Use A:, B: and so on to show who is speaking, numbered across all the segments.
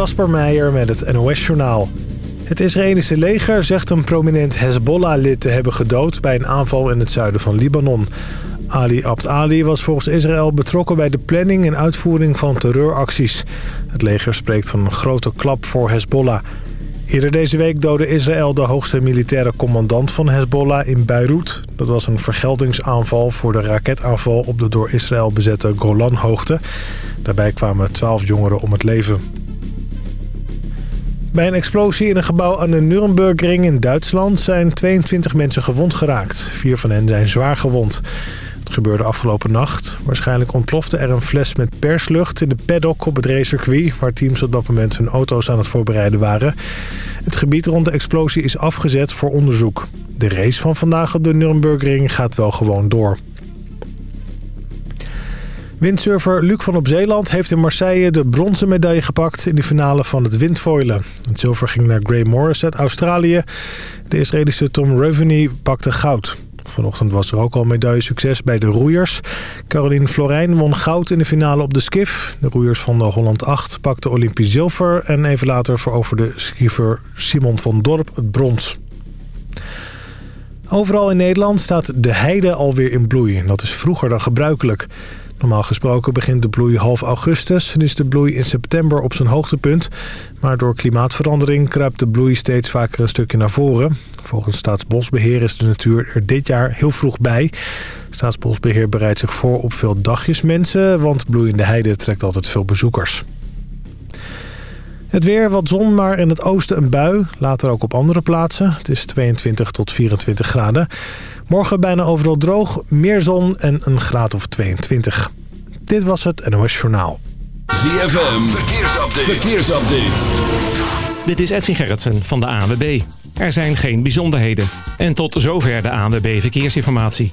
A: Kasper Meijer met het NOS-journaal. Het Israëlische leger zegt een prominent Hezbollah-lid te hebben gedood... bij een aanval in het zuiden van Libanon. Ali Abd Ali was volgens Israël betrokken bij de planning en uitvoering van terreuracties. Het leger spreekt van een grote klap voor Hezbollah. Eerder deze week doodde Israël de hoogste militaire commandant van Hezbollah in Beirut. Dat was een vergeldingsaanval voor de raketaanval op de door Israël bezette Golanhoogte. Daarbij kwamen twaalf jongeren om het leven. Bij een explosie in een gebouw aan de Nurembergring in Duitsland zijn 22 mensen gewond geraakt. Vier van hen zijn zwaar gewond. Het gebeurde afgelopen nacht. Waarschijnlijk ontplofte er een fles met perslucht in de paddock op het racecircuit... waar teams op dat moment hun auto's aan het voorbereiden waren. Het gebied rond de explosie is afgezet voor onderzoek. De race van vandaag op de Nürburgring gaat wel gewoon door. Windsurfer Luc van op Zeeland heeft in Marseille de bronzen medaille gepakt in de finale van het windfoilen. Het zilver ging naar Gray Morris uit Australië. De Israëlische Tom Reveney pakte goud. Vanochtend was er ook al medaillesucces bij de roeiers. Caroline Florijn won goud in de finale op de skif. De roeiers van de Holland 8 pakten Olympisch zilver... en even later veroverde skiffer Simon van Dorp het brons. Overal in Nederland staat de heide alweer in bloei. Dat is vroeger dan gebruikelijk. Normaal gesproken begint de bloei half augustus en is de bloei in september op zijn hoogtepunt. Maar door klimaatverandering kruipt de bloei steeds vaker een stukje naar voren. Volgens Staatsbosbeheer is de natuur er dit jaar heel vroeg bij. Staatsbosbeheer bereidt zich voor op veel dagjesmensen, want bloeiende heide trekt altijd veel bezoekers. Het weer, wat zon, maar in het oosten een bui. Later ook op andere plaatsen. Het is 22 tot 24 graden. Morgen bijna overal droog, meer zon en een graad of 22. Dit was het NOS Journaal.
B: ZFM, verkeersupdate. verkeersupdate.
C: Dit is Edwin Gerritsen van de ANWB. Er zijn geen bijzonderheden. En tot zover de ANWB Verkeersinformatie.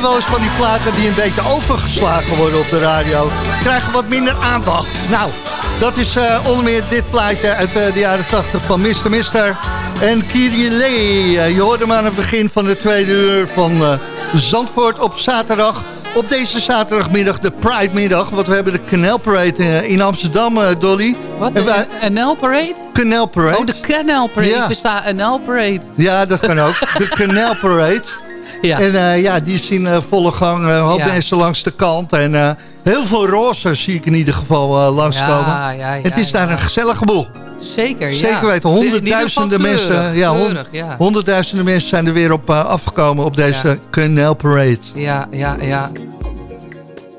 D: Zijn wel eens van die platen die een beetje overgeslagen worden op de radio. Krijgen wat minder aandacht. Nou, dat is uh, onder meer dit plaatje uit uh, de jaren 80 van Mr. Mister en Kyrie uh, je hoorde hem aan het begin van de tweede uur van Zandvoort op zaterdag. Op deze zaterdagmiddag, de Pride-middag. Want we hebben de Canal Parade in Amsterdam, Dolly.
E: Wat, de Canal Parade?
D: Canal Parade.
E: Oh, de Canal Parade. Ja. Ik versta Canal Parade.
D: Ja, dat kan ook. de Canal Parade. Ja. En uh, ja, die is in uh, volle gang. Uh, hoop ja. mensen langs de kant. En heel veel roze zie ik in ieder geval langskomen. Ja, ja, ja, het is daar een gezellige boel.
E: Zeker, ja.
D: Zeker weten. Honderdduizenden mensen, ja, ja. honderdduizenden mensen zijn er weer op afgekomen op deze Canal Parade.
E: Ja, ja, ja.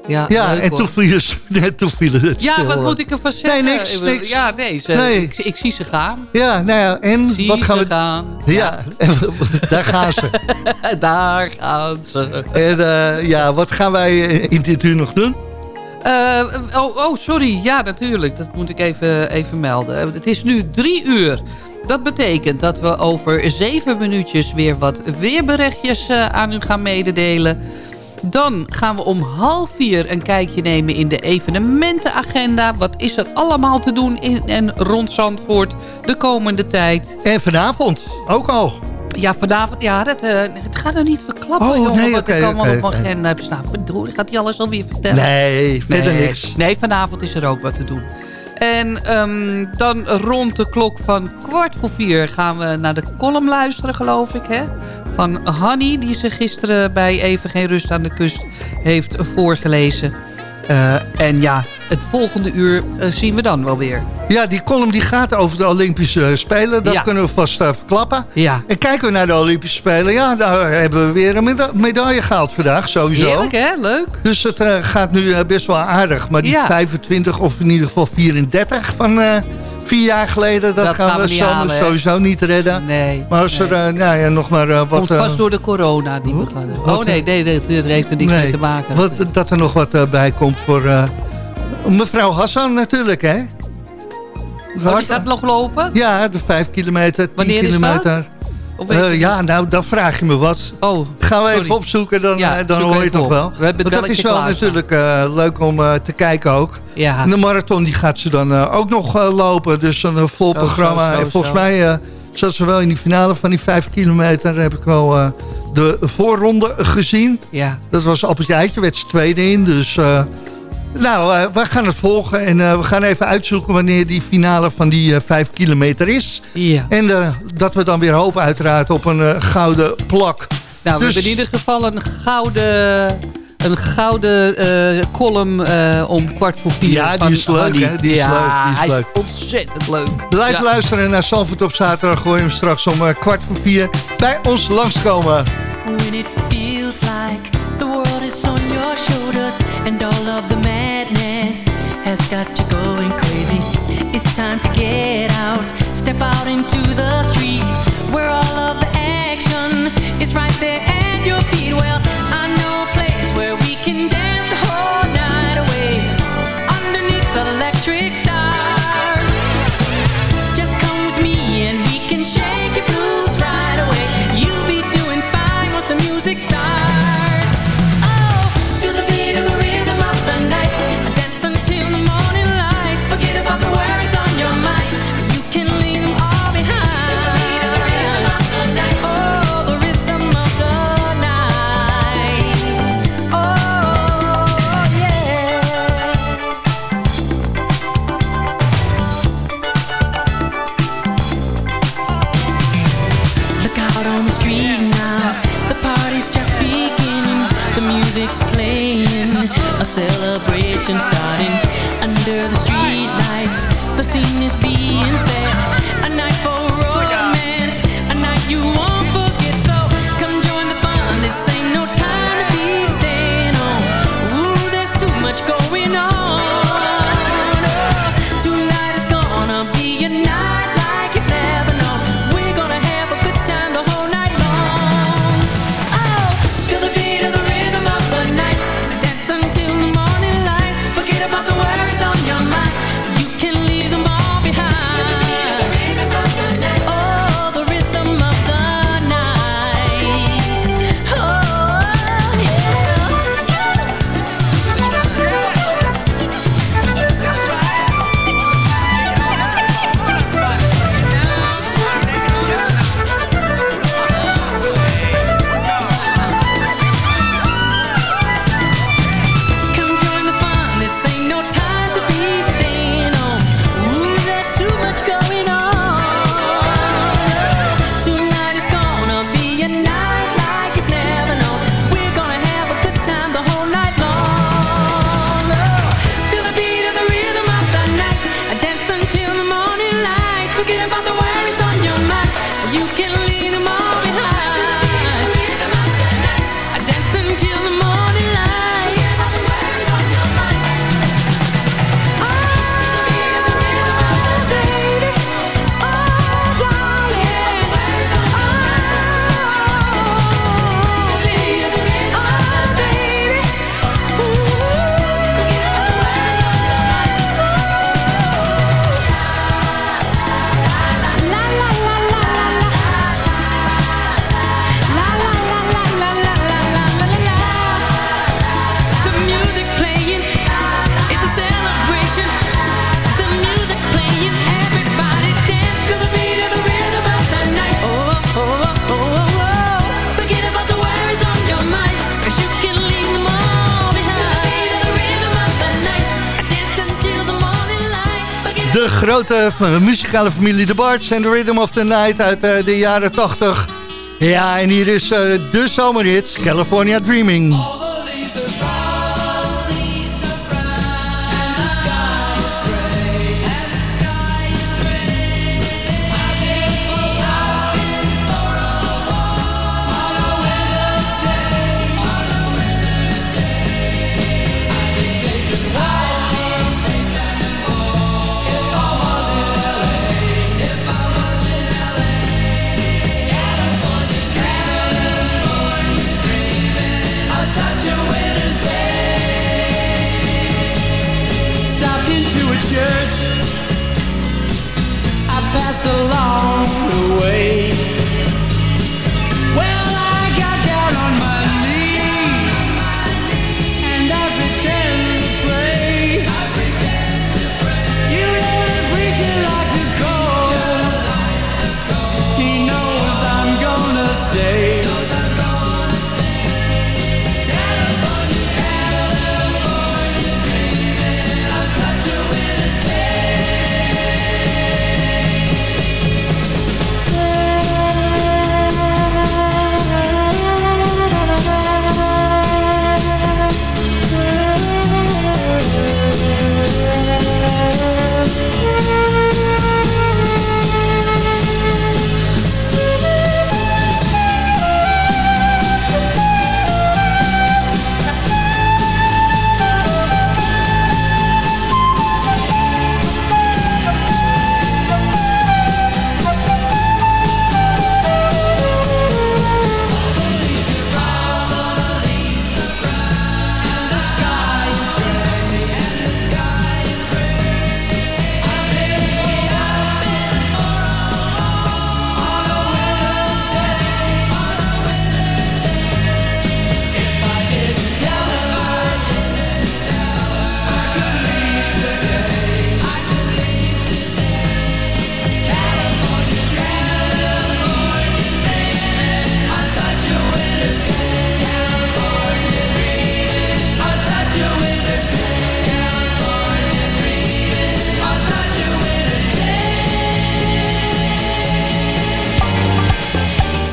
D: Ja, ja en toen viel, het, toen het
E: Ja, wat moet ik ervan zeggen?
D: Nee, niks, niks.
E: Ja, nee, ze, nee. Ik, ik, zie ze gaan.
D: Ja, nou ja, en
E: zie
D: wat gaan
E: ze
D: we...
E: gaan.
D: Ja, daar gaan ze.
E: daar gaan ze.
D: En uh, ja, wat gaan wij in dit uur nog doen?
E: Uh, oh, oh, sorry. Ja, natuurlijk. Dat moet ik even, even melden. Het is nu drie uur. Dat betekent dat we over zeven minuutjes weer wat weerberichtjes aan u gaan mededelen. Dan gaan we om half vier een kijkje nemen in de evenementenagenda. Wat is er allemaal te doen in en rond Zandvoort de komende tijd.
D: En vanavond ook al.
E: Ja, vanavond, ja, dat, uh, het gaat nou niet verklappen, oh, jongen, nee, wat okay, ik allemaal okay, op mijn agenda heb staan. Bedoel, gaat hij alles alweer vertellen?
D: Nee, verder
E: nee,
D: niks.
E: Nee, vanavond is er ook wat te doen. En um, dan rond de klok van kwart voor vier gaan we naar de column luisteren, geloof ik, hè? Van Hanny... die ze gisteren bij Even Geen Rust aan de Kust heeft voorgelezen. Uh, en ja, het volgende uur uh, zien we dan wel weer.
D: Ja, die column die gaat over de Olympische Spelen. Dat ja. kunnen we vast uh, verklappen.
E: Ja.
D: En kijken we naar de Olympische Spelen. Ja, daar hebben we weer een meda medaille gehaald vandaag, sowieso.
E: Heerlijk, hè? Leuk.
D: Dus het gaat nu best wel aardig. Maar die ja. 25 of in ieder geval 34 van vier jaar geleden, dat, dat gaan, gaan, we, we halen, sowieso niet redden.
E: Nee.
D: Maar als
E: nee.
D: er uh, nou ja, nog maar uh, wat...
E: Komt vast uh, door de corona die we gaan Oh nee, nee, dat heeft er niks nee, mee te maken.
D: Wat, dat er nog wat bij komt voor mevrouw Hassan natuurlijk, hè?
E: Oh, die gaat nog lopen?
D: Ja, de vijf kilometer, tien
E: Wanneer
D: kilometer.
E: Is dat?
D: Uh, ja, nou, dan vraag je me wat.
E: Oh,
D: Gaan we
E: sorry.
D: even opzoeken, dan,
E: ja,
D: dan hoor je het toch wel.
E: We hebben
D: Want dat is wel
E: klaar,
D: natuurlijk uh, leuk om uh, te kijken ook.
E: Ja.
D: En de marathon die gaat ze dan ook nog lopen. Dus een vol zo, programma. Zo, zo, en volgens mij zat ze wel in die finale van die vijf kilometer. Daar heb ik wel de voorronde gezien.
E: Ja.
D: Dat was Appeltje Eitje, werd ze tweede in. Dus... Nou, we gaan het volgen en we gaan even uitzoeken wanneer die finale van die vijf kilometer is.
E: Ja.
D: En dat we dan weer hopen uiteraard op een gouden plak.
E: Nou, we
D: dus...
E: hebben in ieder geval een gouden, een gouden column om kwart voor vier.
D: Ja, die is leuk, hè? Die is
E: ja,
D: leuk. Die is
E: hij
D: leuk.
E: is ontzettend leuk.
D: Blijf
E: ja.
D: luisteren naar Salford op zaterdag. Gooi hem straks om kwart voor vier bij ons langskomen.
F: When it feels like the world is on your shoulders and all of the madness has got you going crazy. It's time to get out, step out into the street where all of the action is right there at your feet. Well, emotions
D: De grote muzikale familie The Barts en The Rhythm of the Night uit uh, de jaren 80. Ja, en hier is uh, de zomerhit California Dreaming.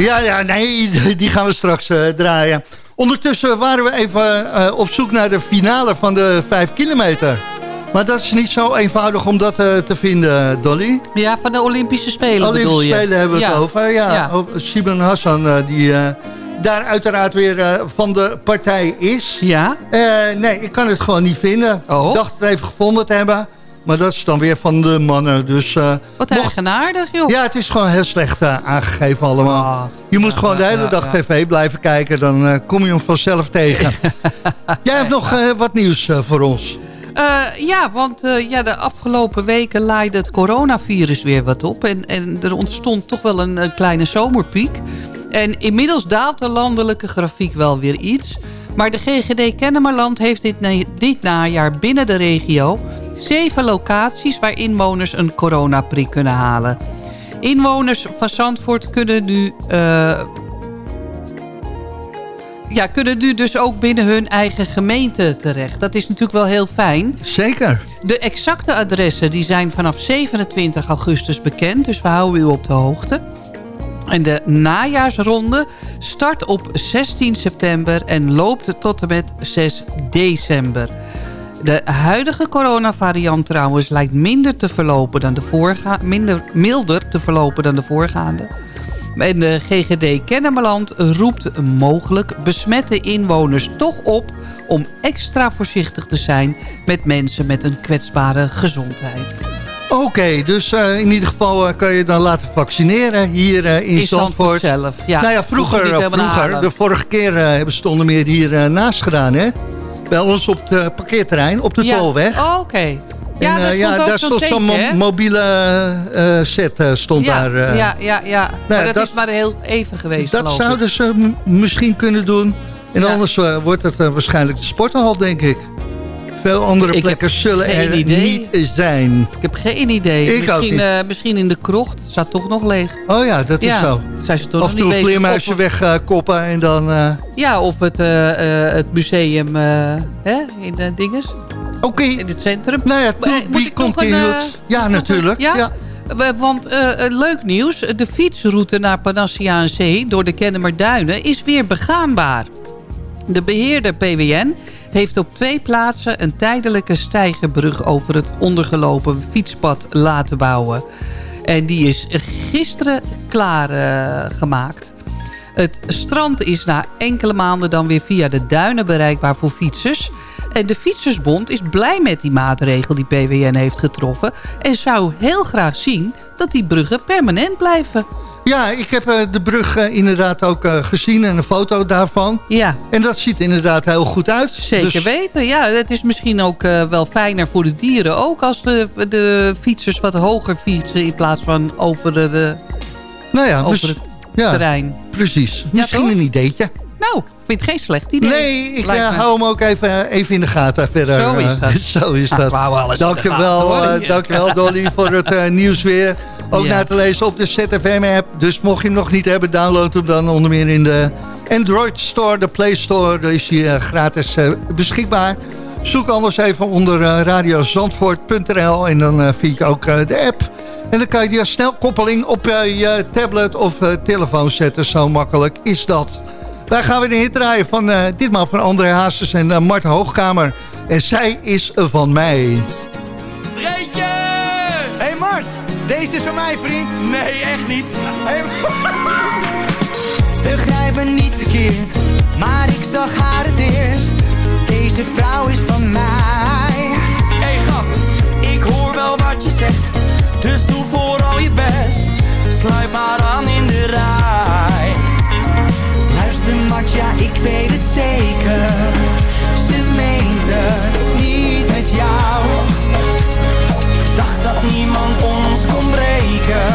D: Ja, ja, nee, die gaan we straks uh, draaien. Ondertussen waren we even uh, op zoek naar de finale van de 5 kilometer. Maar dat is niet zo eenvoudig om dat uh, te vinden, Dolly.
E: Ja, van de Olympische Spelen
D: Olympische Spelen hebben we ja. het over. Ja, ja. Simon Hassan, die daar uiteraard weer van de partij is.
E: Ja?
D: nee, ik kan het gewoon niet vinden.
E: Oh.
D: Ik dacht het even gevonden te hebben. Maar dat is dan weer van de mannen. Dus, uh,
E: Wat eigenaardig, joh.
D: Ja, het is gewoon heel slecht uh, aangegeven allemaal. Oh, je moet ja, gewoon de hele ja, dag tv blijven kijken. Dan uh, kom je hem vanzelf tegen. Jij hebt nog wat nieuws voor ons.
E: ja, want ja, de afgelopen weken laaide het coronavirus weer wat op. En, en er ontstond toch wel een, een kleine zomerpiek. En inmiddels daalt de landelijke grafiek wel weer iets. Maar de GGD Kennemerland heeft dit, dit najaar binnen de regio zeven locaties waar inwoners een coronaprik kunnen halen. Inwoners van Zandvoort kunnen nu... Uh, ja, kunnen nu dus ook binnen hun eigen gemeente terecht. Dat is natuurlijk wel heel fijn.
D: Zeker.
E: De exacte adressen die zijn vanaf 27 augustus bekend. Dus we houden u op de hoogte. En de najaarsronde start op 16 september en loopt tot en met 6 december. De huidige coronavariant trouwens lijkt minder te verlopen dan de voorgaande, minder, milder te verlopen dan de voorgaande. En de GGD Kennemerland roept mogelijk besmette inwoners toch op om extra voorzichtig te zijn met mensen met een kwetsbare gezondheid.
D: Oké, dus uh, in ieder geval uh, kan je dan laten vaccineren hier uh, in,
E: in
D: Zandvoort.
E: zelf, ja.
D: Nou ja, vroeger, vroeger de vorige keer hebben ze het onder meer hier naast gedaan, hè? Bij ons op het parkeerterrein, op de
E: ja.
D: tolweg.
E: Oh, Oké. Ja,
D: en, uh, ja daar stond zo'n mo mobiele uh, set uh, stond
E: ja,
D: daar.
E: ja, ja, ja. Nou, maar dat, dat, is maar heel even geweest,
D: Dat zouden ze misschien kunnen doen. En ja. anders wordt het waarschijnlijk de sporthal, denk ik. Veel andere plekken zullen er idee. niet zijn.
E: Ik heb geen idee.
D: Ik
E: misschien, uh, misschien in de krocht. Het staat toch nog leeg.
D: Oh ja, dat is
E: ja.
D: zo.
E: Zijn ze toch
D: of
E: nog niet bezig?
D: Of een vleermuisje wegkoppen en dan... Uh...
E: Ja, of het, uh, het museum hè, in de dinges.
D: Oké.
E: In het centrum.
D: Nou ja,
E: Eh, moet ik nog een, eh,
D: ja, natuurlijk.
E: ja? Want eh, eh, leuk nieuws. De fietsroute naar Panassia Zee door de Kennemerduinen is weer begaanbaar. De beheerder PWN heeft op twee plaatsen een tijdelijke stijgerbrug over het ondergelopen fietspad laten bouwen. En die is gisteren klaargemaakt. gemaakt. het strand is na enkele maanden dan weer via de duinen bereikbaar voor fietsers. En de Fietsersbond is blij met die maatregel die PWN heeft getroffen... en zou heel graag zien dat die bruggen permanent blijven.
D: Ja, ik heb eh, de brug eh, inderdaad ook eh, gezien en een foto daarvan.
E: Ja,
D: En dat ziet inderdaad heel goed uit.
E: zeker
D: Dus-
E: weten. Ja, het is misschien ook wel fijner voor de dieren ook... als de, de fietsers wat hoger fietsen in plaats van over, de, de-
D: Nou ja,
E: over het
D: ja
E: terrein.
D: precies. Misschien een ideetje.
E: Nou, vind het geen slecht idee.
D: Nee, ik eh, hou hem ook even, even in de gaten verder.
E: Zo is
D: eh,
E: dat.
D: zo is dat. dankjewel,
E: gaten,
D: eh, dankjewel Dolly voor het eh, nieuws weer. Ook
E: Ja.
D: na te lezen op de ZFM-app. Dus mocht je hem nog niet hebben, download hem dan onder meer in de Android Store, de Play Store. Daar is hij eh, gratis eh, beschikbaar. Zoek anders even onder eh, radiozandvoort.nl en dan eh, vind je ook eh, de app. En dan kan je die als snelkoppeling op eh, je tablet of eh, telefoon zetten. Zo makkelijk is dat. Wij gaan weer een hit draaien van eh, ditmaal van André Hazes en uh, Mart Hoogkamer. En zij is van mij.
G: Dreetje! Hé hey Mart, deze is van mij vriend. Nee, echt niet. Hey,
H: Begrijp me niet verkeerd, maar ik zag haar het eerst. Deze vrouw is van mij.
G: hey grap, ik hoor wel wat je zegt. Dus doe vooral je best. Sluit maar aan in de rij. Ja
H: ik weet het zeker. Ze meent het niet met jou.
G: Dacht dat niemand ons kon breken.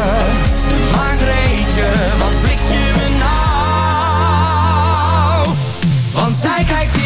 G: Maar Dreetje, wat flik je me nou? Want zij kijkt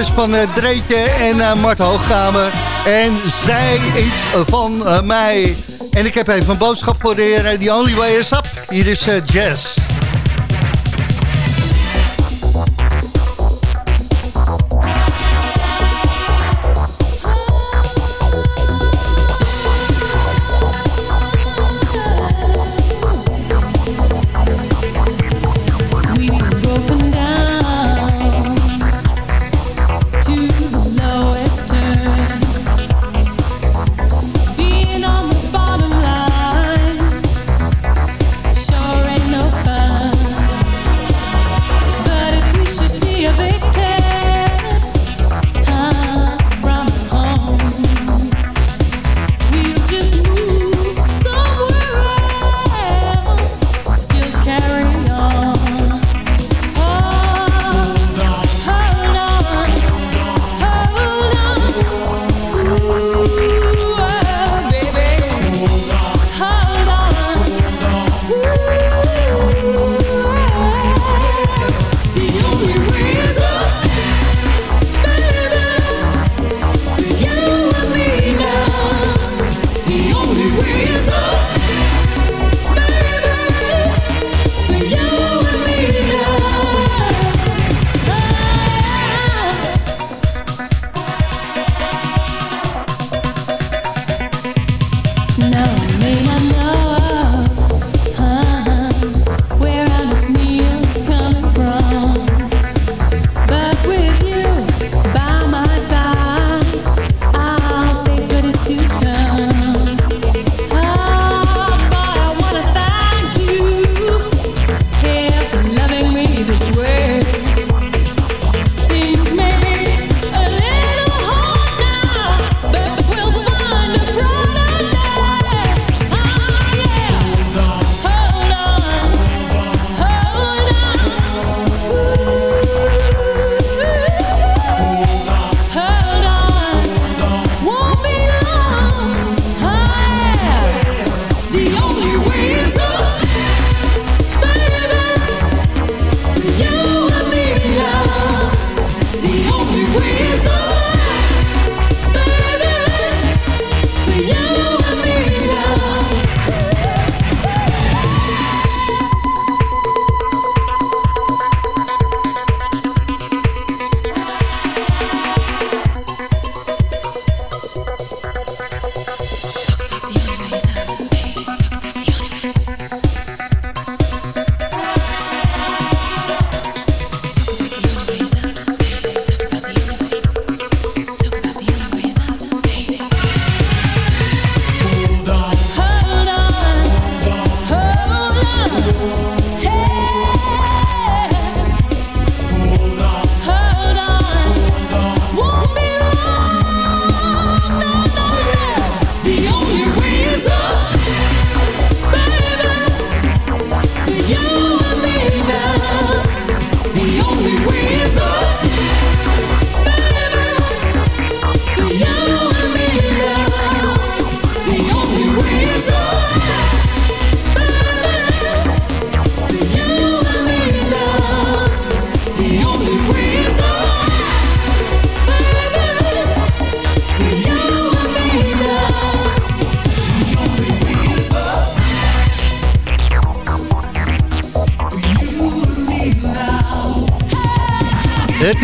G: is van
D: eh, Dreetje en eh, Mart Hoogkamer. En zij is van eh, mij. En ik heb even een boodschap voor de heer The Only Way Is Up. Hier is Jazz.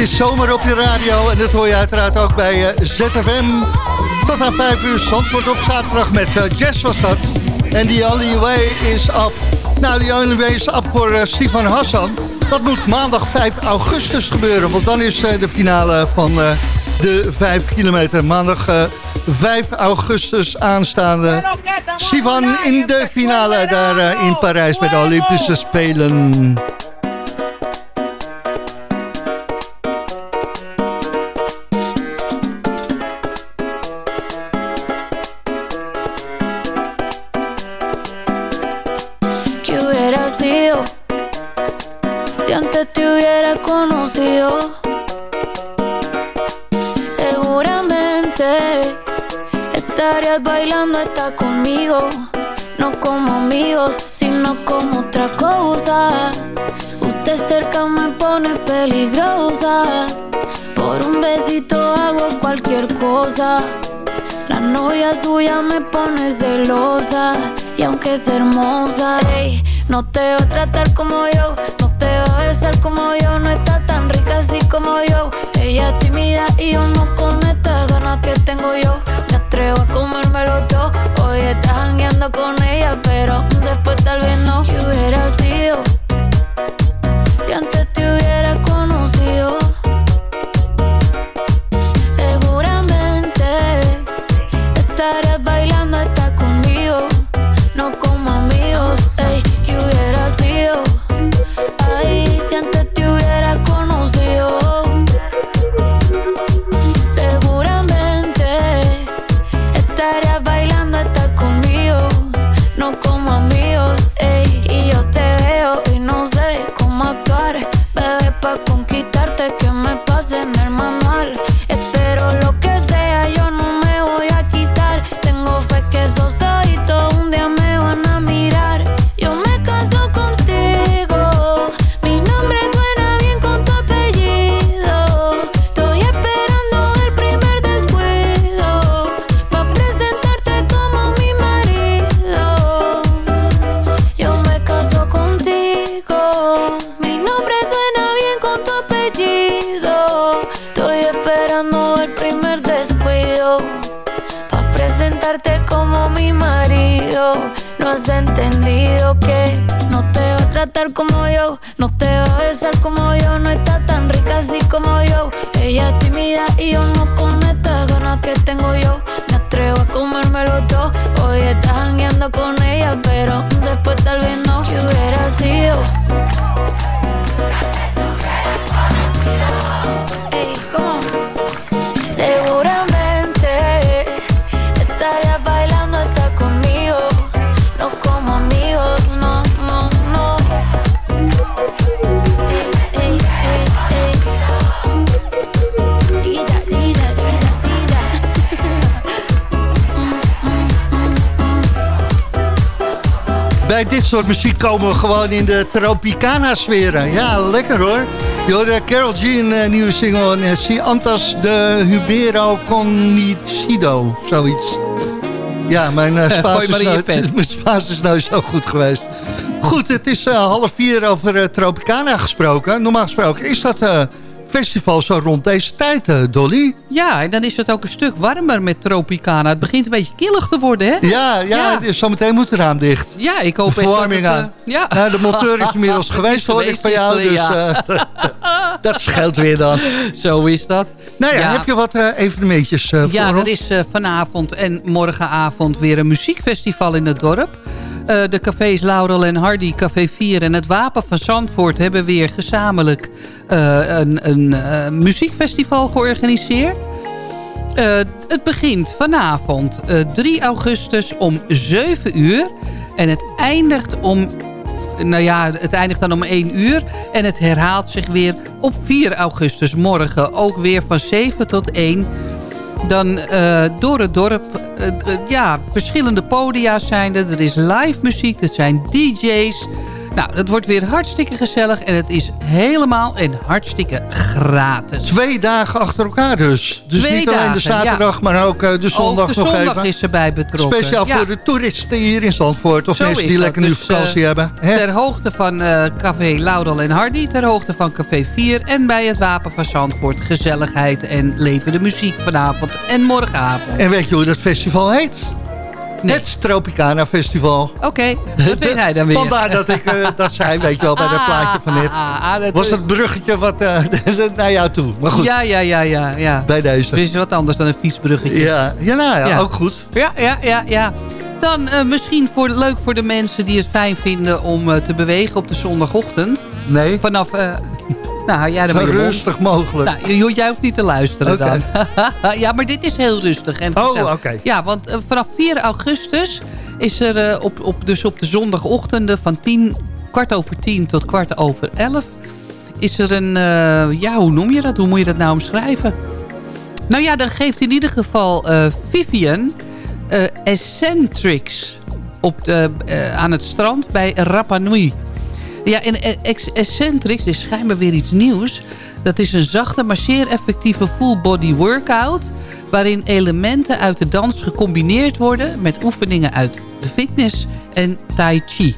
D: Is zomer op je radio en dat hoor je uiteraard ook bij eh, ZFM. Tot aan 5 uur, Zandvoort op zaterdag met uh, Jess was dat. En The Only Way is up. Nou, The Only Way is up voor uh, Stefan Hassan. Dat moet maandag 5 augustus gebeuren, want dan is de finale van de 5 kilometer. Maandag 5 augustus aanstaande. Sivan in de finale daar in Parijs bij de Olympische Spelen.
I: Sino como otra cosa. Usted cerca me pone peligrosa, por un besito hago cualquier cosa. La novia suya me pone celosa y aunque es hermosa, no te va a tratar como yo, no te va a besar como yo, no está tan rica así como yo. Ella es tímida y yo no con estas ganas que tengo yo. Atrevo a comérmelo todo. Hoy estás jangueando con ella, pero después tal vez no. ¿Qué hubiera sido? Si antes te hubiera Y yo no con estas ganas que tengo yo. Me atrevo a comérmelo todo. Hoy estás jangueando con ella, pero después tal vez
D: soort muziek komen we gewoon in de Tropicana-sferen. Ja, lekker hoor. Je hoorde Carol G een eh, nieuwe single en Si Antas de Hubero Conicido, zoiets. Ja, mijn uh, Spaans, is nou,
E: pen.
D: mijn Spaans is nou zo goed geweest. Goed, het is eh, half vier over eh, Tropicana gesproken. Normaal gesproken is dat eh, festival zo rond deze tijd, eh, Dolly.
E: Ja, en dan is het ook een stuk warmer met Tropicana. Het begint een beetje killig te worden, hè?
D: Ja, ja,
E: Ja.
D: zometeen moet het raam dicht.
E: Ja, ik hoop echt dat het, eh, ja.
D: Nou, de monteur is inmiddels geweest, hoor ik van jou. Dus
E: ja.
D: eh, dat scheelt weer dan.
E: Zo is dat.
D: Nou ja,
E: Ja.
D: heb je wat eh, evenementjes eh
E: Ja,
D: voor
E: er
D: ons?
E: is vanavond en morgenavond weer een muziekfestival in het dorp. Eh, de cafés Laurel en Hardy, Café 4 en het Wapen van Zandvoort... hebben weer gezamenlijk eh, een, een eh, muziekfestival georganiseerd. Het begint vanavond eh, 3 augustus om 7 uur. En het eindigt om... Nou ja, het eindigt dan om 1 uur. En het herhaalt zich weer op 4 augustus morgen. Ook weer van 7 tot 1 dan eh, door het dorp, eh, eh, ja, verschillende podia's zijn er. Er is live muziek, er zijn DJ's. Nou, dat wordt weer hartstikke gezellig en het is helemaal en hartstikke gratis.
D: Twee dagen achter elkaar dus. Dus
E: Twee
D: niet alleen de zaterdag, maar ook eh, de zondag
E: Ook de
D: nog
E: zondag
D: even.
E: is erbij betrokken.
D: Speciaal
E: Ja.
D: voor de toeristen hier in Zandvoort. Of
E: Zo
D: mensen die lekker nu
E: Dus,
D: vakantie
E: eh,
D: hebben. Hè?
E: Ter hoogte van eh, Café Laudel en Hardy, ter hoogte van Café 4... en bij het Wapen van Zandvoort gezelligheid en levende muziek vanavond en morgenavond.
D: En weet je hoe dat festival heet? Het Tropicana Festival.
E: Oké, dat weet hij dan weer.
D: Vandaar dat ik eh, dat zei, weet je wel, bij dat plaatje van net.
E: Ah, dat-
D: Was het bruggetje wat eh, naar jou toe. Maar goed,
E: Ja, ja, ja, ja. ja.
D: bij deze.
E: Het is wat anders dan een fietsbruggetje.
D: Ja, ja, nou ja,
E: Ja.
D: ook goed.
E: Ja, ja, ja, ja. Dan eh, misschien voor, leuk voor de mensen die het fijn vinden om te bewegen op de zondagochtend.
D: Nee,
E: Vanaf, nou er
D: zo
E: je
D: rustig mogelijk.
E: Nou, jij hoeft niet te luisteren dan. ja, maar dit is heel rustig en
D: Oh, oké.
E: Ja, want eh, vanaf 4 augustus is er eh, op, op, dus op de zondagochtenden van 10, kwart over 10 tot kwart over 11... is er een, eh, ja, hoe noem je dat? Hoe moet je dat nou omschrijven? Nou ja, dan geeft in ieder geval Vivian Eccentrics op de, aan het strand bij Rapa Nui. Ja, en Eccentrics is schijnbaar weer iets nieuws. Dat is een zachte, maar zeer effectieve full-body workout... waarin elementen uit de dans gecombineerd worden... met oefeningen uit de fitness en tai chi.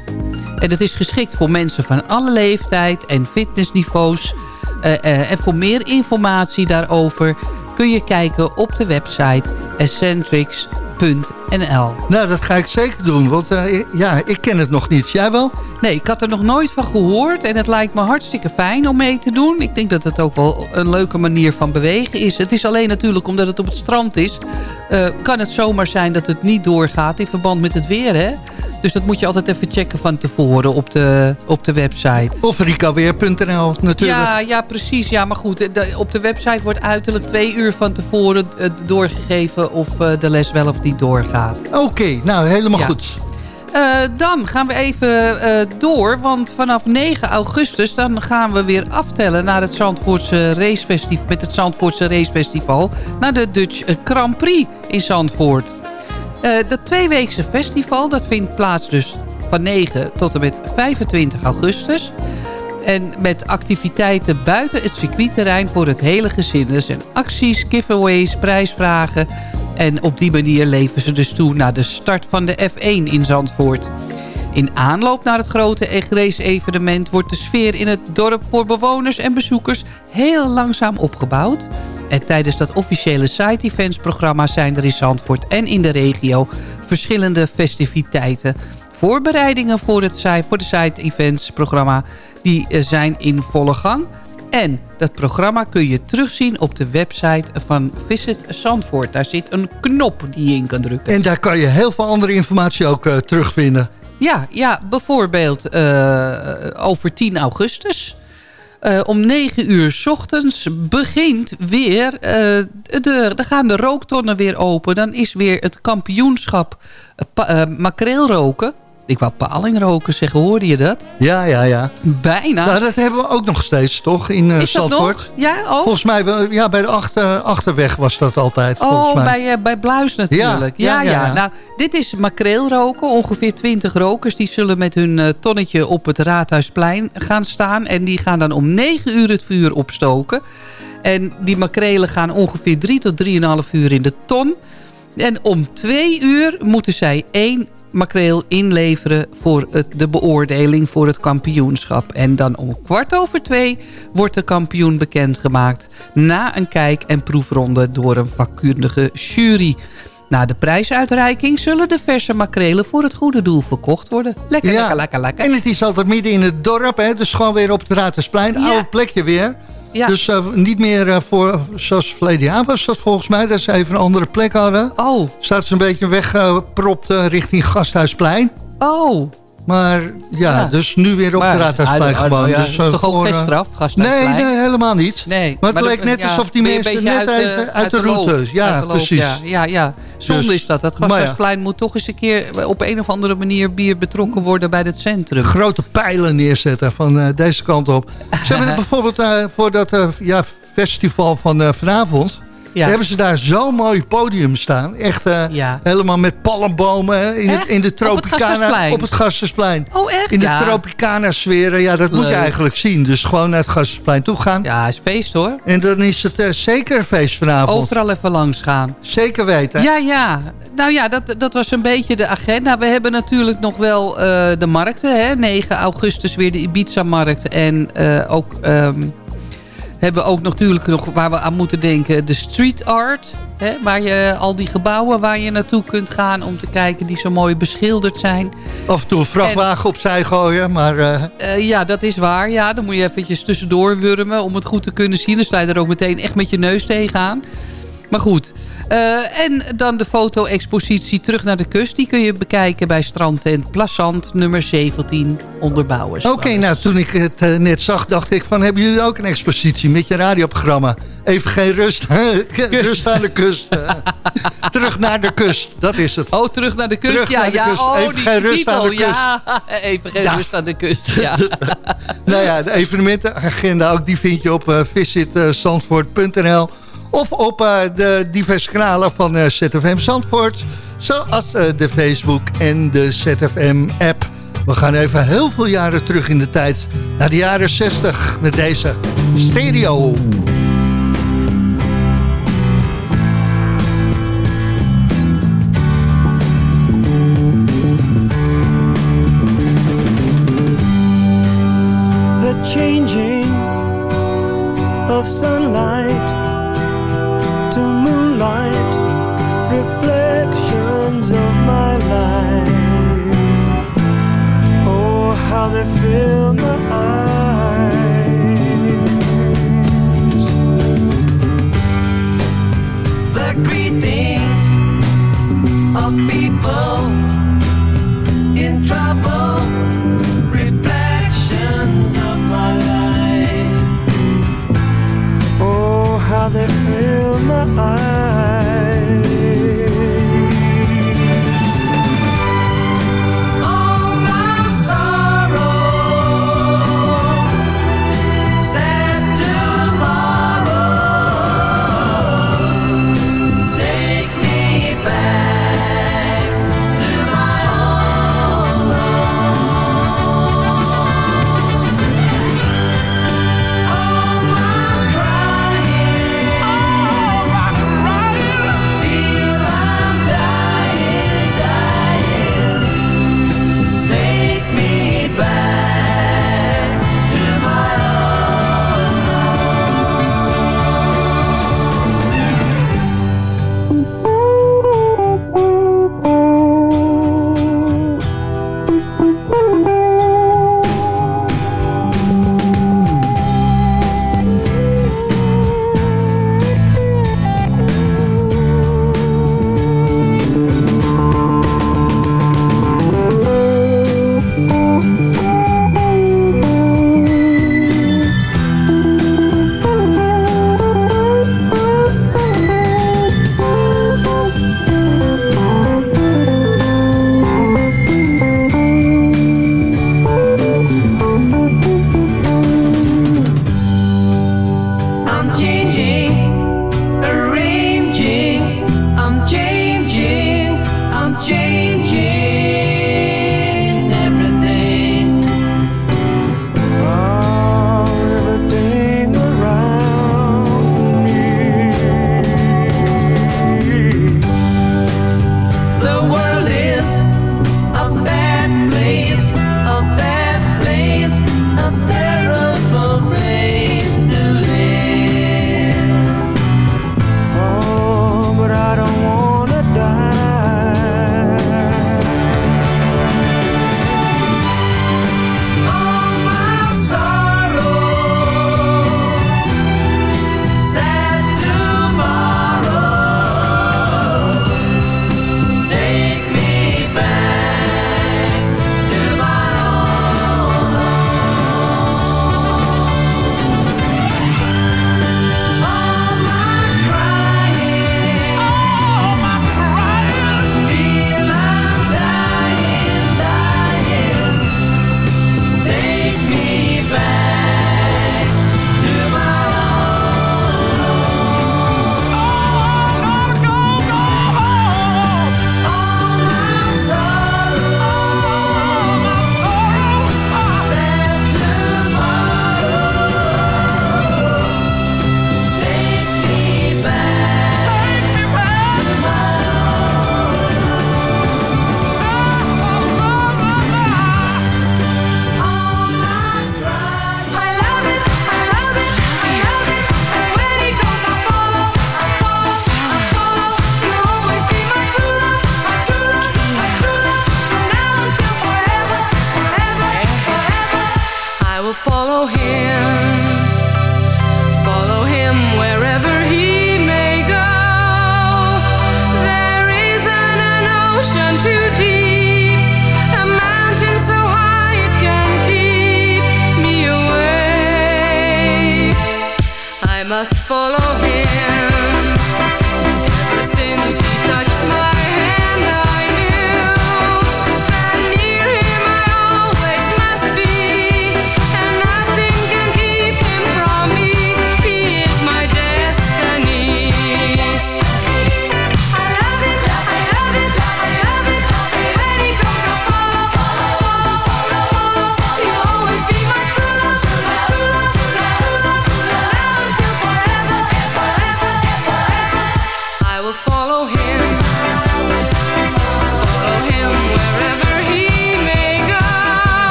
E: En het is geschikt voor mensen van alle leeftijd en fitnessniveaus. Eh, eh, en voor meer informatie daarover kun je kijken op de website
D: Nou, dat ga ik zeker doen, want eh, ja, ik ken het nog niet. Jij wel?
E: Nee, ik had er nog nooit van gehoord en het lijkt me hartstikke fijn om mee te doen. Ik denk dat het ook wel een leuke manier van bewegen is. Het is alleen natuurlijk omdat het op het strand is, eh, kan het zomaar zijn dat het niet doorgaat in verband met het weer. Hè? Dus dat moet je altijd even checken van tevoren op de, op de website.
D: Of ricaweer.nl natuurlijk.
E: Ja, ja, precies. Ja, maar goed, de- op de website wordt uiterlijk twee uur van tevoren eh, doorgegeven of de les wel of niet doorgaat.
D: Oké, nou helemaal
E: Ja.
D: goed.
E: Eh, dan gaan we even eh, door, want vanaf 9 augustus dan gaan we weer aftellen naar het Zandvoortse racefestival, met het Zandvoortse racefestival naar de Dutch Grand Prix in Zandvoort. Eh dat tweeweekse festival dat vindt plaats dus van 9 tot en met 25 augustus. En met activiteiten buiten het circuitterrein voor het hele gezin. Er zijn acties, giveaways, prijsvragen. En op die manier leven ze dus toe naar de start van de F1 in Zandvoort. In aanloop naar het grote race-evenement wordt de sfeer in het dorp voor bewoners en bezoekers heel langzaam opgebouwd. En tijdens dat officiële side-events-programma zijn er in Zandvoort en in de regio verschillende festiviteiten. Voorbereidingen voor, het, voor de side-events-programma die eh, zijn in volle gang. En dat programma kun je terugzien op de website van Visit Zandvoort. Daar zit een knop die je in kan drukken.
D: En daar kan je heel veel andere informatie ook eh, terugvinden.
E: Ja, ja bijvoorbeeld eh, over 10 augustus. Eh, om 9 uur 's ochtends begint weer... de, dan gaan de rooktonnen weer open. Dan is weer het kampioenschap eh, makreelroken. Ik wou palingroken zeggen, hoorde je dat?
D: Ja, ja, ja.
E: Bijna.
D: Nou, dat hebben we ook nog steeds, toch? In eh
E: is dat nog? Ja, oh.
D: Volgens mij, ja, bij de achter, Achterweg was dat altijd, volgens
E: Oh,
D: mij.
E: bij, eh, bij Bluis natuurlijk.
D: Ja,
E: Ja,
D: ja,
E: ja,
D: ja, ja.
E: Nou, dit is makreelroken. Ongeveer 20 rokers die zullen met hun eh, tonnetje op het Raadhuisplein gaan staan. En die gaan dan om 9 uur het vuur opstoken. En die makrelen gaan ongeveer 3 tot 3,5 uur in de ton. En om 2 uur moeten zij één makreel inleveren voor het, de beoordeling voor het kampioenschap. En dan om kwart over twee wordt de kampioen bekendgemaakt... na een kijk- en proefronde door een vakkundige jury. Na de prijsuitreiking zullen de verse makrelen voor het goede doel verkocht worden. Lekker,
D: Ja.
E: lekker, lekker, lekker.
D: En het is altijd midden in het dorp, hè? dus gewoon weer op het Raadhuisplein.
E: Ja.
D: Oude plekje weer.
E: Ja.
D: Dus eh, niet meer eh, voor, zoals verleden jaar was dat volgens mij, dat ze even een andere plek hadden.
E: Oh,
D: Staat ze een beetje weggepropt eh, richting Gasthuisplein.
E: oh.
D: Maar ja,
E: Ja.
D: dus nu weer op
E: Maar,
D: het Raadhuisplein gewoon.
E: ja,
D: dus,
E: dat is
D: eh,
E: toch ook geen
D: eh,
E: straf,
D: Nee,
E: Gasthuisplein?
D: nee, helemaal niet.
E: Nee,
D: Maar het leek net
E: ja,
D: alsof die mensen net
E: uit,
D: even
E: eh,
D: uit de route. Ja,
E: uit de loop,
D: precies.
E: Ja, ja, ja. Zonde
D: Dus-
E: is dat. Het. Gasthuisplein moet toch eens een keer op een of andere manier bier betrokken worden bij het centrum.
D: Grote pijlen neerzetten van eh, deze kant op. Ze hebben het bijvoorbeeld eh, voor dat eh, ja, festival van eh, vanavond...
E: Ja.
D: hebben ze daar zo'n mooi podium staan. Echt eh,
E: Ja.
D: helemaal met palmbomen in, het, in de Tropicana. Op het Gasthuisplein.
E: Oh, echt?
D: In de
E: Ja.
D: Tropicana-sfeer. Ja, dat moet je eigenlijk zien. Dus gewoon naar het Gasthuisplein toe gaan.
E: Ja, is feest hoor.
D: En dan is het eh, zeker een feest vanavond.
E: Overal even langs gaan.
D: Zeker weten.
E: Ja, ja. Nou ja, dat, dat was een beetje de agenda. We hebben natuurlijk nog wel eh, de markten. Hè? 9 augustus weer de Ibiza-markt. En ook... ehm, hebben we ook natuurlijk nog waar we aan moeten denken... de street art. Hè? Waar je al die gebouwen waar je naartoe kunt gaan... om te kijken die zo mooi beschilderd zijn.
D: Af en toe een vrachtwagen opzij gooien. Maar eh,
E: Eh, ja, dat is waar. Ja, dan moet je eventjes tussendoor wurmen om het goed te kunnen zien. Dan sta je er ook meteen echt met je neus tegenaan. Maar goed. Eh, en dan de foto-expositie Terug naar de Kust. Die kun je bekijken bij strandtent Plassant nummer 17 onderbouwers.
D: Oké, nou toen ik het eh, net zag, dacht ik van hebben jullie ook een expositie met je radioprogramma? Even geen rust, rust aan de kust. eh. terug naar de kust, dat is het.
E: Oh, terug naar de kust.
D: Terug
E: ja,
D: naar de
E: ja.
D: kust.
E: Oh,
D: Even
E: die
D: geen rust
E: titel.
D: aan de kust.
E: Ja, even geen
D: Ja.
E: rust aan de kust. Ja.
D: Nou ja, de evenementenagenda ook, die vind je op uh, visitzandvoort.nl of op eh, de diverse kanalen van eh, ZFM Zandvoort. Zoals eh, de Facebook en de ZFM-app. We gaan even heel veel jaren terug in de tijd. Naar de jaren 60 met deze stereo.
J: Greetings of people in trouble,
F: must follow him.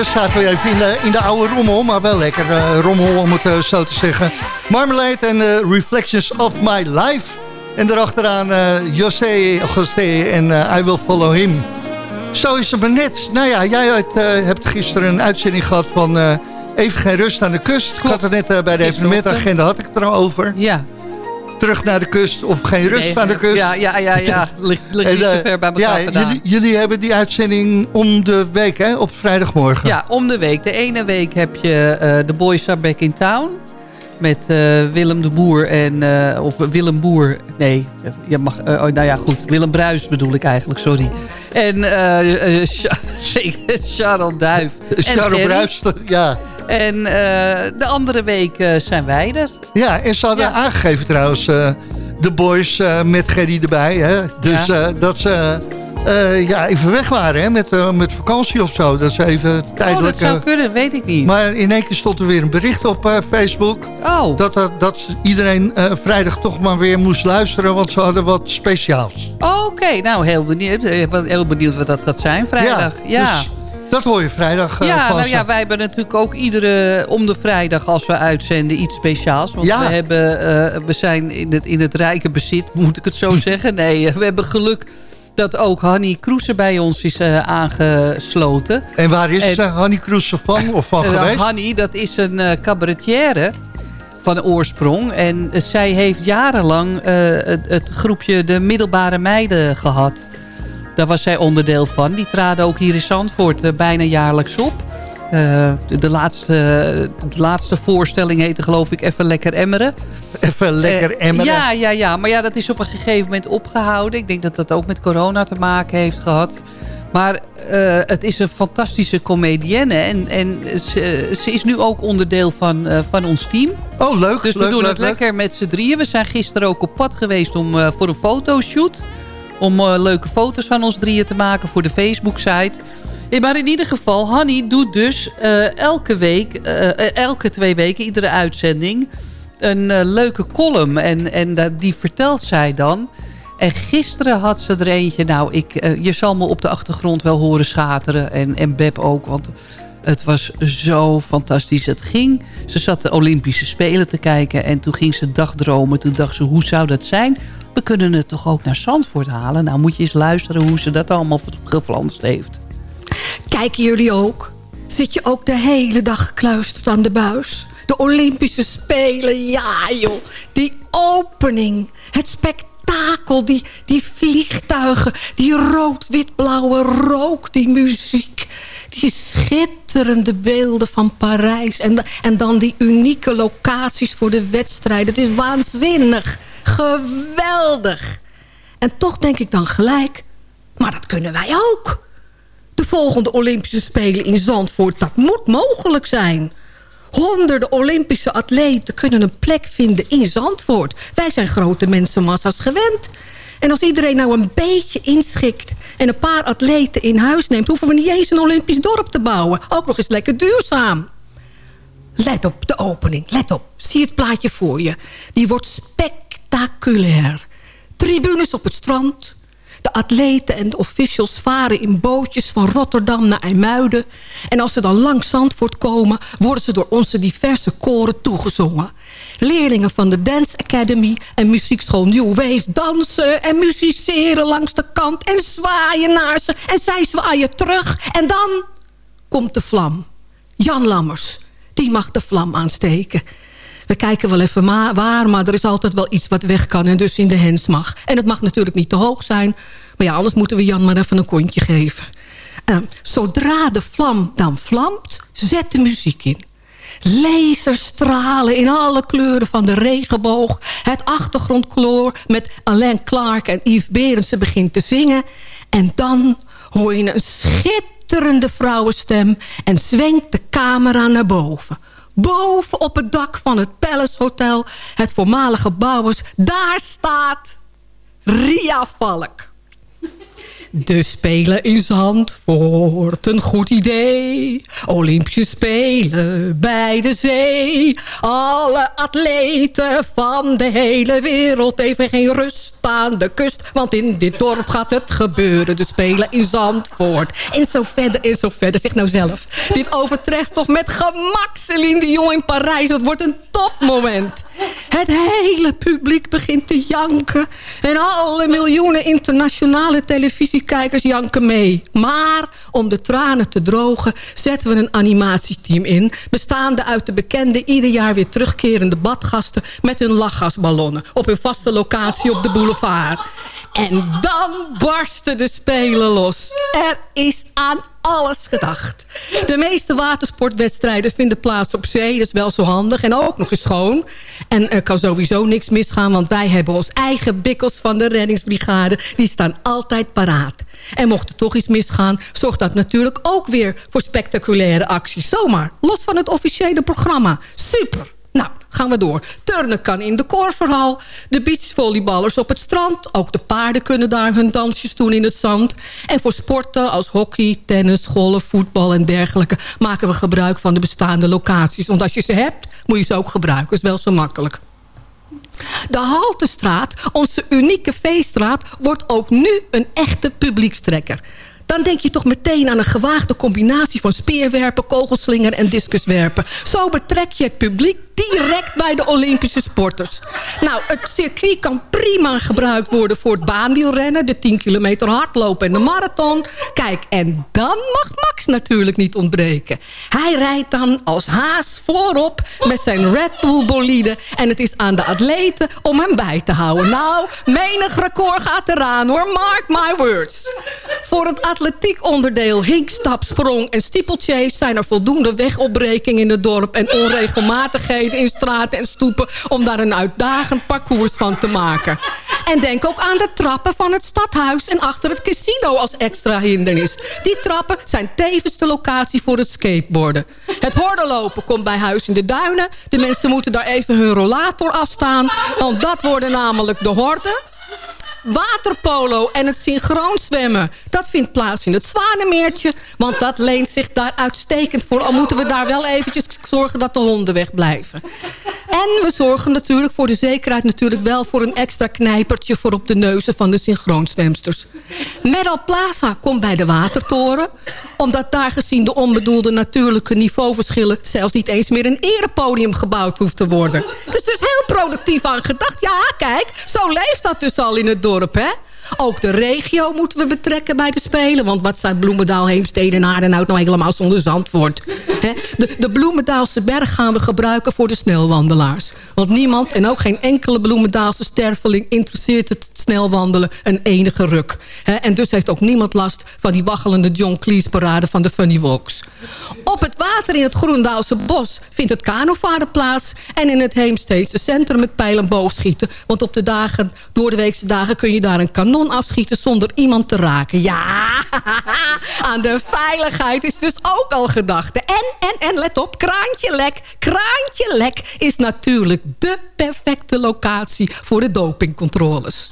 D: Daar staat weer even in de, in de oude rommel, maar wel lekker eh, rommel om het eh, zo te zeggen. Marmalade en eh, Reflections of My Life. En daarachteraan José, José en I Will Follow Him. Zo is het maar net. Nou ja, jij hebt, hebt gisteren een uitzending gehad van Even Geen Rust aan de Kust. Ik had het net bij de evenementagenda, had ik het er al over.
E: Ja.
D: Terug naar de kust of geen rust
E: Nee,
D: aan de kust.
E: Ja, ja, ja, ja. Ligt, ligt
D: En,
E: niet zo
D: eh,
E: ver bij elkaar
D: ja, jullie, jullie hebben die uitzending om de week, hè? Op vrijdagmorgen.
E: Ja, om de week. De ene week heb je eh The Boys Are Back in Town. Met eh, Willem de Boer en... eh, of Willem Boer. Nee, je mag, eh, oh, nou ja, goed. Willem Bruis bedoel ik eigenlijk, sorry. En eh eh, Cha- Charles Duif. en
D: Charles. Bruis, ja.
E: En eh, de andere week eh, zijn wij er.
D: Ja, en ze hadden aangegeven trouwens, eh, de boys met Gerry erbij. Hè? Dus
E: Ja.
D: dat ze ja, even weg waren hè? Met, met vakantie of zo. Dat ze even
E: Oh,
D: tijdelijk...
E: dat zou kunnen, weet ik niet.
D: maar in één keer stond er weer een bericht op Facebook.
E: Oh.
D: Dat, dat, dat iedereen vrijdag toch maar weer moest luisteren. Want ze hadden wat speciaals.
E: Oké, nou heel benieuwd. Wat- Heel benieuwd wat dat gaat zijn vrijdag. Ja,
D: dus dat hoor je vrijdag eh,
E: ja, nou ja, wij hebben natuurlijk ook iedere om de vrijdag als we uitzenden iets speciaals. Want
D: Ja.
E: we, hebben, eh, we zijn in het, in het rijke bezit, moet ik het zo zeggen. Nee, eh, we hebben geluk dat ook Hanny Kroese bij ons is aangesloten.
D: En waar is
E: En-
D: Hanny Kroes van, of van geweest?
E: Hanny, dat is een cabaretière van oorsprong. En zij heeft jarenlang het, het groepje de middelbare meiden gehad. Daar was zij onderdeel van. Die traden ook hier in Zandvoort eh, bijna jaarlijks op. Eh, de, laatste, de laatste voorstelling heette geloof ik Even Lekker Emmeren.
D: Even lekker
E: Eh,
D: emmeren.
E: Ja, ja, ja. Maar ja, dat is op een gegeven moment opgehouden. Ik denk dat dat ook met corona te maken heeft gehad. Maar het is een fantastische comedienne. En, en ze, ze is nu ook onderdeel van, van ons team.
D: Oh, leuk.
E: Dus we
D: leuk,
E: doen
D: leuk,
E: het
D: leuk.
E: lekker met z'n drieën. We zijn gisteren ook op pad geweest om, voor een fotoshoot. Om eh, leuke foto's van ons drieën te maken voor de Facebook-site. Maar in ieder geval, Hanny doet dus eh, elke week, eh, elke twee weken, iedere uitzending... een leuke column. En, en die vertelt zij dan. En gisteren had ze er eentje. Nou, ik, je zal me op de achtergrond wel horen schateren. En, en Beb ook, want het was zo fantastisch. Het ging, ze zat de Olympische Spelen te kijken. En toen ging ze dagdromen. Toen dacht ze, hoe zou dat zijn? We kunnen het toch ook naar Zandvoort halen? Nou, moet je eens luisteren hoe ze dat allemaal geflanst heeft.
K: Kijken jullie ook? Zit je ook de hele dag gekluisterd aan de buis? De Olympische Spelen, ja joh. Die opening, het spektakel, die, die vliegtuigen... die rood-wit-blauwe rook, die muziek... die schitterende beelden van Parijs... En, en dan die unieke locaties voor de wedstrijden. Het is waanzinnig, geweldig. En toch denk ik dan gelijk... maar dat kunnen wij ook. De volgende Olympische Spelen in Zandvoort, dat moet mogelijk zijn. Honderden Olympische atleten kunnen een plek vinden in Zandvoort. Wij zijn grote mensenmassa's gewend. En als iedereen nou een beetje inschikt... en een paar atleten in huis neemt... hoeven we niet eens een Olympisch dorp te bouwen. Ook nog eens lekker duurzaam. Let op de opening, let op. Zie het plaatje voor je. Die wordt spectaculair. Tribunes op het strand. De atleten en de officials varen in bootjes van Rotterdam naar IJmuiden. En als ze dan langs Zandvoort komen... worden ze door onze diverse koren toegezongen. Leerlingen van de Dance Academy en muziekschool New Wave... dansen en musiceren langs de kant en zwaaien naar ze. En zij zwaaien terug. En dan komt de vlam. Jan Lammers, die mag de vlam aansteken. We kijken wel even ma waar, maar er is altijd wel iets wat weg kan... en dus in de hens mag. En het mag natuurlijk niet te hoog zijn. Maar ja, anders moeten we Jan maar even een kontje geven. Uh, zodra de vlam dan vlamt, zet de muziek in. Laserstralen in alle kleuren van de regenboog. Het achtergrondkloor met Alain Clark en Yves Berendsen begint te zingen. En dan hoor je een schitterende vrouwenstem... en zwengt de camera naar boven. Boven op het dak van het Palace Hotel, het voormalige Bouwers... daar staat Ria Valk. De Spelen in Zandvoort, een goed idee. Olympische Spelen bij de zee. Alle atleten van de hele wereld even geen rust aan de kust. Want in dit dorp gaat het gebeuren. De Spelen in Zandvoort. En zo verder en zo verder. Zeg nou zelf. Dit overtreft toch met gemak Celine Dion in Parijs. Het wordt een topmoment. Het hele publiek begint te janken. En alle miljoenen internationale televisiekijkers janken mee. Maar om de tranen te drogen zetten we een animatieteam in... bestaande uit de bekende ieder jaar weer terugkerende badgasten... met hun lachgasballonnen op hun vaste locatie op de boulevard. En dan barsten de Spelen los. Er is aan alles gedacht. De meeste watersportwedstrijden vinden plaats op zee. Dat is wel zo handig. En ook nog eens schoon. En er kan sowieso niks misgaan. Want wij hebben ons eigen bikkels van de reddingsbrigade. Die staan altijd paraat. En mocht er toch iets misgaan... zorgt dat natuurlijk ook weer voor spectaculaire acties. Zomaar, los van het officiële programma. Super! Gaan we door. Turnen kan in de koorverhaal. De beachvolleyballers op het strand. Ook de paarden kunnen daar hun dansjes doen in het zand. En voor sporten als hockey, tennis, golf, voetbal en dergelijke... maken we gebruik van de bestaande locaties. Want als je ze hebt, moet je ze ook gebruiken. Dat is wel zo makkelijk. De Haltestraat, onze unieke feeststraat... wordt ook nu een echte publiekstrekker dan denk je toch meteen aan een gewaagde combinatie van speerwerpen, kogelslinger en discuswerpen. Zo betrek je het publiek direct bij de Olympische sporters. Nou, het circuit kan prima gebruikt worden voor het baanwielrennen... de 10 kilometer hardlopen en de marathon. Kijk, en dan mag Max natuurlijk niet ontbreken. Hij rijdt dan als haas voorop met zijn Red Bull bolide... en het is aan de atleten om hem bij te houden. Nou, menig record gaat eraan hoor, mark my words. Voor het atletiek onderdeel hinkstap, sprong en steeplechase... zijn er voldoende wegopbrekingen in het dorp en onregelmatigheden in straten en stoepen... om daar een uitdagend parcours van te maken. En denk ook aan de trappen van het stadhuis en achter het casino als extra hindernis. Die trappen zijn tevens de locatie voor het skateboarden. Het hordenlopen komt bij Huis in de Duinen. De mensen moeten daar even hun rollator afstaan. Want dat worden namelijk de horden. Waterpolo en het synchroon zwemmen. Dat vindt plaats in het Zwanemeertje. Want dat leent zich daar uitstekend voor. Al moeten we daar wel eventjes zorgen dat de honden wegblijven. En we zorgen natuurlijk voor de zekerheid natuurlijk wel voor een extra knijpertje voor op de neuzen van de synchroonzwemsters. Metal Plaza komt bij de Watertoren omdat daar gezien de onbedoelde natuurlijke niveauverschillen... zelfs niet eens meer een erepodium gebouwd hoeft te worden. Het is dus heel productief aan gedacht. Ja, kijk, zo leeft dat dus al in het dorp, hè? Ook de regio moeten we betrekken bij de Spelen. Want wat zijn Bloemendaal, Heemstede en Aardenhout nou helemaal zonder Zandvoort? Hè? De, de Bloemendaalse berg gaan we gebruiken voor de snelwandelaars. Want niemand en ook geen enkele Bloemendaalse sterveling... interesseert het snelwandelen een enige ruk. En dus heeft ook niemand last van die waggelende John Cleese parade van de Funny Walks. Op het water in het Groendaalse bos vindt het kanovaren plaats... en in het Heemsteedse centrum het pijl- en boogschieten. Want op de dagen, door de weekse dagen kun je daar een kanon afschieten... zonder iemand te raken. Ja, aan de veiligheid is dus ook al gedacht. En, en, en, let op, Kraantje Lek. Kraantje Lek is natuurlijk de perfecte locatie... voor de dopingcontroles.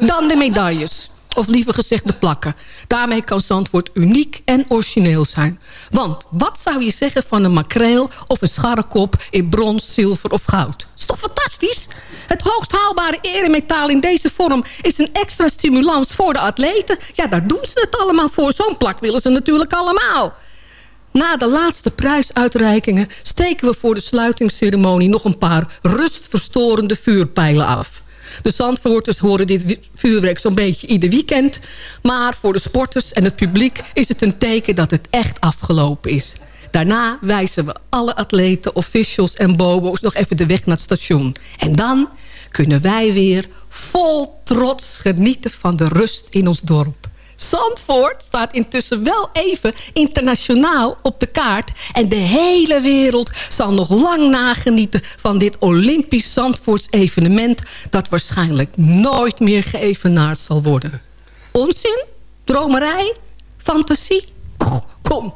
K: Dan de medailles. Of liever gezegd de plakken. Daarmee kan Zandvoort uniek en origineel zijn. Want wat zou je zeggen van een makreel of een scharrekop... in brons, zilver of goud? is toch fantastisch? Het hoogst haalbare eremetaal in deze vorm... is een extra stimulans voor de atleten. Ja, daar doen ze het allemaal voor. Zo'n plak willen ze natuurlijk allemaal. Na de laatste prijsuitreikingen steken we voor de sluitingsceremonie... nog een paar rustverstorende vuurpijlen af. De Zandvoorters horen dit vuurwerk zo'n beetje ieder weekend. Maar voor de sporters en het publiek is het een teken dat het echt afgelopen is. Daarna wijzen we alle atleten, officials en bobo's nog even de weg naar het station. En dan kunnen wij weer vol trots genieten van de rust in ons dorp. Zandvoort staat intussen wel even internationaal op de kaart. En de hele wereld zal nog lang nagenieten van dit Olympisch Zandvoorts evenement... dat waarschijnlijk nooit meer geëvenaard zal worden. Onzin? Dromerij? Fantasie? Kom,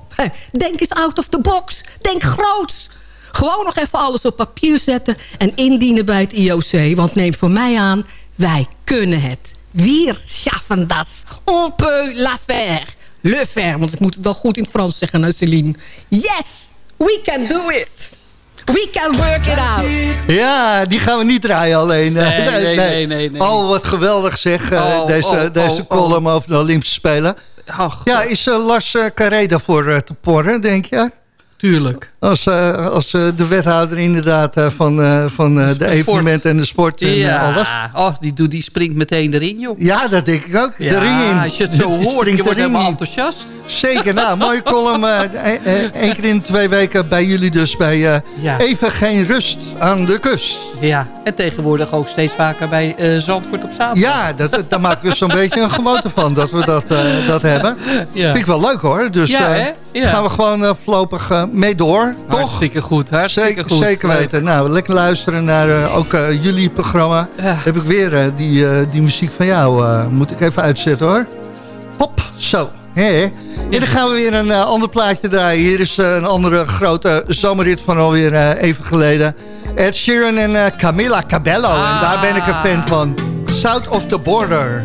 K: denk eens out of the box. Denk groots. Gewoon nog even alles op papier zetten en indienen bij het IOC. Want neem voor mij aan, wij kunnen het. Wir schaffen das. On peut la faire. Le faire, want ik moet het wel goed in het Frans zeggen, Celine. Yes, we can do it. We can work it out.
D: Ja, die gaan we niet draaien alleen.
E: Nee, nee, nee, nee, nee.
D: Oh, wat geweldig zeg, eh,
E: Oh,
D: deze,
E: oh,
D: deze
E: oh,
D: column over de Olympische Spelen. ja, is eh, Lars eh, Carré daarvoor eh, te porren, denk je?
E: Tuurlijk.
D: Als, eh, als eh, de wethouder inderdaad eh, van, van de
E: Sport.
D: evenementen en de sport en.
E: Ja, oh, die, doet- die springt meteen erin, joh.
D: Ja, dat denk ik ook. de ring in.
E: als je het zo hoort,
D: springt
E: je wordt
D: de
E: helemaal enthousiast.
D: Zeker, nou, mooie column. Eén keer in de twee weken bij jullie dus bij
E: Ja.
D: Even Geen Rust aan de Kust.
E: Ja, en tegenwoordig ook steeds vaker bij Zandvoort op zaterdag.
D: Ja, dat, daar maken we zo'n beetje een gewoonte van dat we dat, dat hebben. Vind ik wel leuk hoor. Dus
E: Ja, hè? Ja.
D: gaan we gewoon eh, voorlopig eh, mee door. Toch?
E: Hartstikke goed, hartstikke
D: Zeker,
E: goed.
D: zeker
E: Leuk.
D: weten. Nou, lekker luisteren naar eh, ook jullie programma. Heb ik weer die, die muziek van jou. moet ik even uitzetten hoor. Hop, zo. Hè? En dan gaan we weer een ander plaatje draaien. Hier is een andere grote zomerrit van alweer even geleden. Ed Sheeran en Camila Cabello. En daar ben ik een fan van. South of the Border.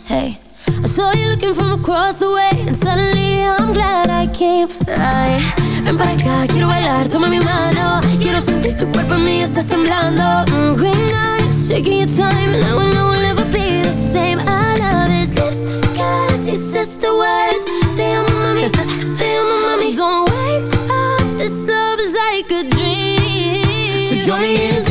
H: Saw you looking from across the way, and suddenly I'm glad I came. Ay, ven para acá, quiero bailar, toma mi mano. Quiero sentir tu cuerpo en mí, estás temblando. Mm, green eyes, shaking your time, and I will know we'll never be the same. I love his lips, cause he says the words. Mami, te amo, mami. Don't wake up, this love is like a dream.
B: So join me in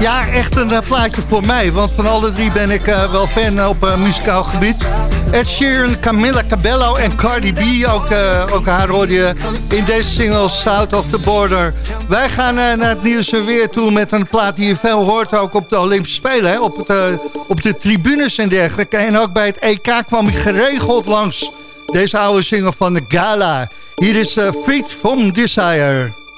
D: Ja, echt een eh, plaatje voor mij. Want van alle drie ben ik eh, wel fan op eh, muzikaal gebied. Ed Sheeran, Camilla Cabello en Cardi B. Ook, ook haar hoorde je in deze single South of the Border. Wij gaan naar het nieuws en weer toe met een plaat die je veel hoort. Ook op de Olympische Spelen. Hè? Op, het, op de tribunes en dergelijke. En ook bij het EK kwam ik geregeld langs deze oude single van de Gala. Hier is Freed from Desire.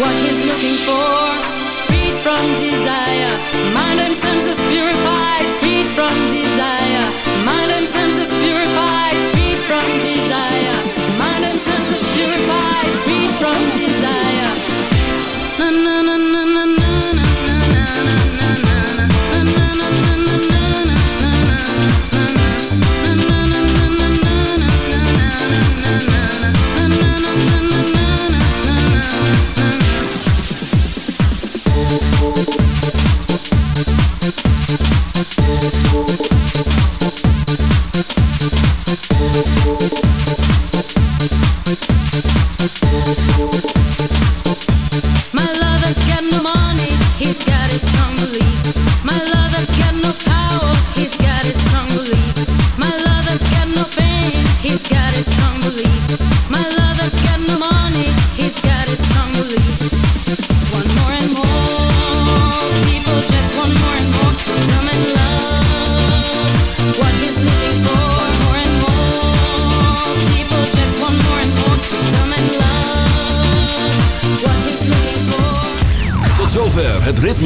F: what he's looking for. Freed from desire, mind and senses purified. Freed from desire, mind and senses purified. Freed from desire, mind and senses purified. Freed from desire. Na na na na na na na na na